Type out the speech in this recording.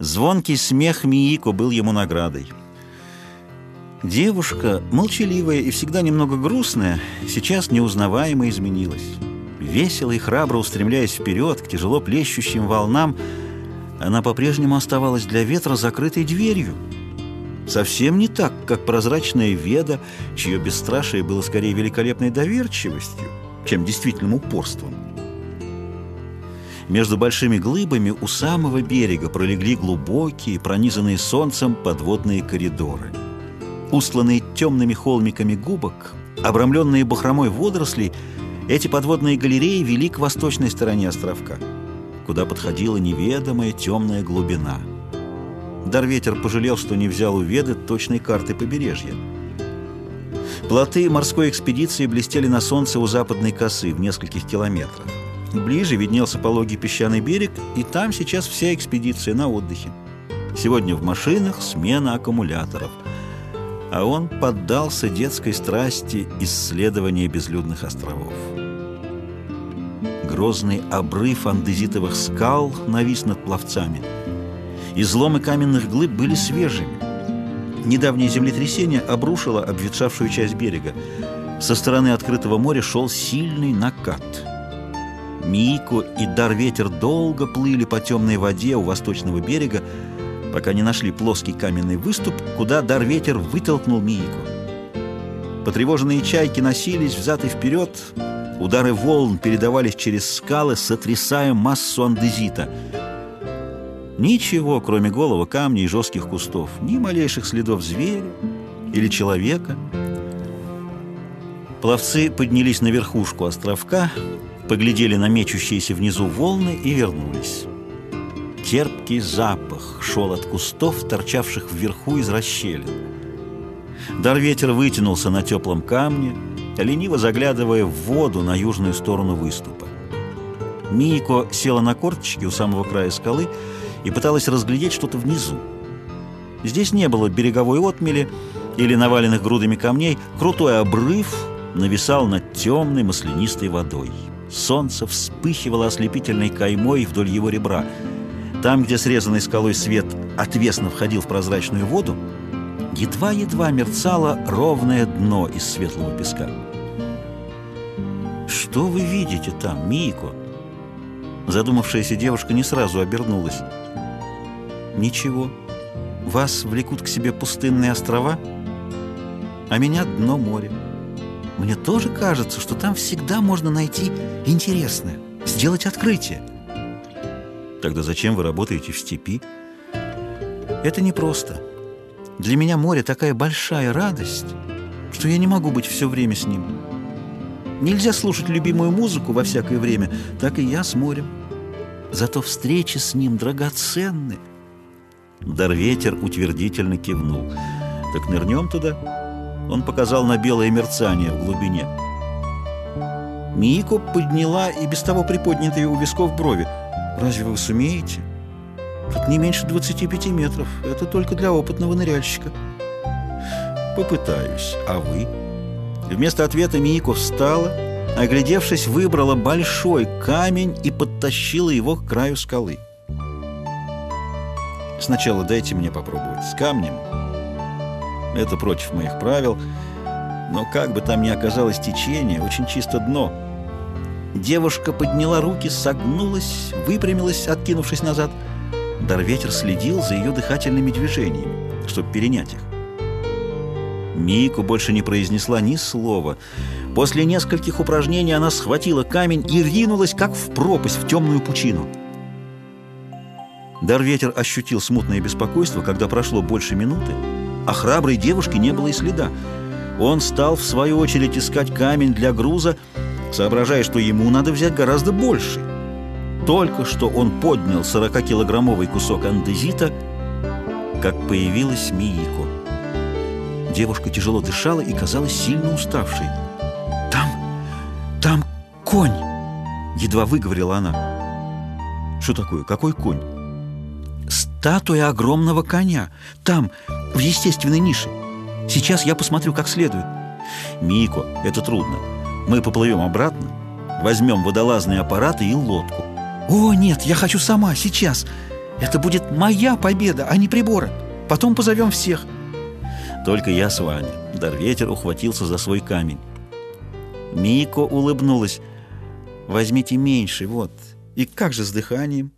Звонкий смех Миико был ему наградой. Девушка, молчаливая и всегда немного грустная, сейчас неузнаваемо изменилась. Весело и храбро устремляясь вперед к тяжело плещущим волнам, она по-прежнему оставалась для ветра закрытой дверью. Совсем не так, как прозрачная веда, чье бесстрашие было скорее великолепной доверчивостью, чем действительным упорством. Между большими глыбами у самого берега пролегли глубокие, пронизанные солнцем подводные коридоры. Устланные темными холмиками губок, обрамленные бахромой водорослей, эти подводные галереи вели к восточной стороне островка, куда подходила неведомая темная глубина. Дарветер пожалел, что не взял у Веды точной карты побережья. Плоты морской экспедиции блестели на солнце у западной косы в нескольких километрах. Ближе виднелся пологий песчаный берег, и там сейчас вся экспедиция на отдыхе. Сегодня в машинах смена аккумуляторов. А он поддался детской страсти исследования безлюдных островов. Грозный обрыв андезитовых скал навис над пловцами. Изломы каменных глыб были свежими. Недавнее землетрясение обрушило обветшавшую часть берега. Со стороны открытого моря шел сильный накат – Мико и Дар-ветер долго плыли по темной воде у восточного берега, пока не нашли плоский каменный выступ, куда Дар-ветер вытолкнул Миико. Потревоженные чайки носились взад и вперед, удары волн передавались через скалы, сотрясая массу андезита. Ничего, кроме голого камня и жестких кустов, ни малейших следов зверя или человека. Пловцы поднялись на верхушку островка, поглядели на мечущиеся внизу волны и вернулись. Терпкий запах шел от кустов, торчавших вверху из расщелин. Дарветер вытянулся на теплом камне, лениво заглядывая в воду на южную сторону выступа. Мико села на корточки у самого края скалы и пыталась разглядеть что-то внизу. Здесь не было береговой отмели или наваленных грудами камней, крутой обрыв нависал над темной маслянистой водой. Солнце вспыхивало ослепительной каймой вдоль его ребра. Там, где срезанный скалой свет отвесно входил в прозрачную воду, едва-едва мерцало ровное дно из светлого песка. «Что вы видите там, Мико?» Задумавшаяся девушка не сразу обернулась. «Ничего. Вас влекут к себе пустынные острова, а меня дно моря». Мне тоже кажется, что там всегда можно найти интересное, сделать открытие. Тогда зачем вы работаете в степи? Это непросто. Для меня море такая большая радость, что я не могу быть все время с ним. Нельзя слушать любимую музыку во всякое время, так и я с морем. Зато встречи с ним драгоценны. Дарветер утвердительно кивнул. Так нырнем туда? Он показал на белое мерцание в глубине. Мико подняла и без того приподнятые у висков брови. «Разве вы сумеете?» «Тут не меньше 25 метров. Это только для опытного ныряльщика». «Попытаюсь. А вы?» Вместо ответа Мико встала, оглядевшись, выбрала большой камень и подтащила его к краю скалы. «Сначала дайте мне попробовать. С камнем это против моих правил. Но как бы там ни оказалось течение, очень чисто дно. Девушка подняла руки, согнулась, выпрямилась, откинувшись назад. Дарветер следил за ее дыхательными движениями, чтобы перенять их. Мику больше не произнесла ни слова. После нескольких упражнений она схватила камень и ринулась, как в пропасть, в темную пучину. Дарветер ощутил смутное беспокойство, когда прошло больше минуты, а храброй девушки не было и следа. Он стал, в свою очередь, искать камень для груза, соображая, что ему надо взять гораздо больше. Только что он поднял 40-килограммовый кусок андезита, как появилась Миико. Девушка тяжело дышала и казалась сильно уставшей. «Там, там конь!» — едва выговорила она. «Что такое? Какой конь?» «Статуя огромного коня! Там, в естественной нише. Сейчас я посмотрю как следует. Мико, это трудно. Мы поплывем обратно, возьмем водолазные аппараты и лодку. О, нет, я хочу сама, сейчас. Это будет моя победа, а не прибора. Потом позовем всех. Только я с вами. Дарветер ухватился за свой камень. Мико улыбнулась. Возьмите меньше, вот. И как же с дыханием?